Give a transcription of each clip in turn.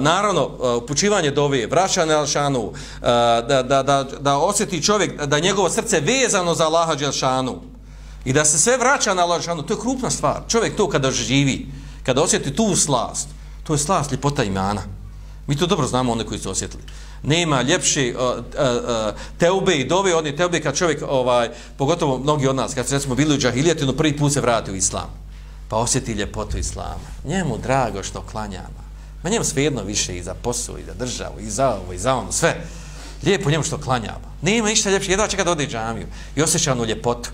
naravno, upućivanje dove, vraćanje Alšanu, uh, da, da, da, da osjeti čovjek da njegovo srce vezano za Allaha Đelšanu i da se sve vraća na Alšanu, to je krupna stvar. Čovjek to kada živi, kada osjeti tu slast, to je slast ljepota imana. Mi to dobro znamo one koji su osjetili. Nema ljepše uh, uh, uh, teube i dove, oni teube kad čovjek, ovaj, pogotovo mnogi od nas, kad se recimo bili u džahilijetinu, prvi put se vrati u islam, pa osjeti ljepotu islama. Njemu drago što klanjama. Ma njemu svejedno više i za posao, i za državu, i za ovo, i za ono, sve. Lijepo njemu što klanjava. Nema ništa ljepše, jedva čeka da ode džamiju. I osjeća onu ljepotu.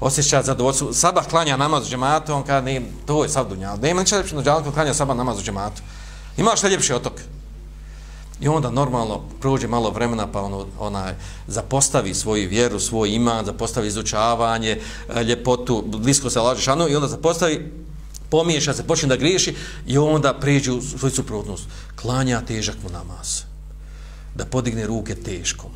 Osjeća zadovoljstvo. Sabah klanja namaz u džematu, on kada nema, to je sav dunjal. Nema ništa ljepše na džamatu, klanja sabah namaz u džematu. Ima što ljepše otok. I onda normalno prođe malo vremena pa ono, onaj, zapostavi svoju vjeru, svoj iman, zapostavi izučavanje, e, ljepotu, blisko se laže šanu i onda zapostavi pomiješa se, počne da griješi i onda pređe u svoju suprotnost. Klanja težak mu namaz. Da podigne ruke teškom.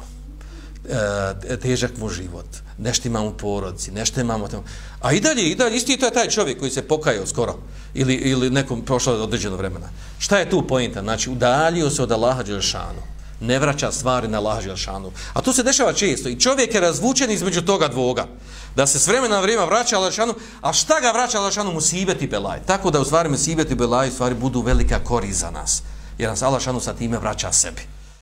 E, težak mu život. Nešto imamo u porodci, nešto imamo tamo. A i dalje, i dalje, isti to je taj čovjek koji se pokajao skoro. Ili, ili nekom prošlo određeno vremena. Šta je tu pojenta? Znači, udalio se od Allaha Đelšanu. Ne vraća stvari na Allaha Đelšanu. A to se dešava često. I čovjek je razvučen između toga dvoga da se s vremena na vrijeme vraća Alešanu, a šta ga vraća Alešanu? Musibet i Belaj. Tako da u stvari Musibet i Belaj u stvari budu velika korist za nas. Jer nas Alešanu sa time vraća sebi.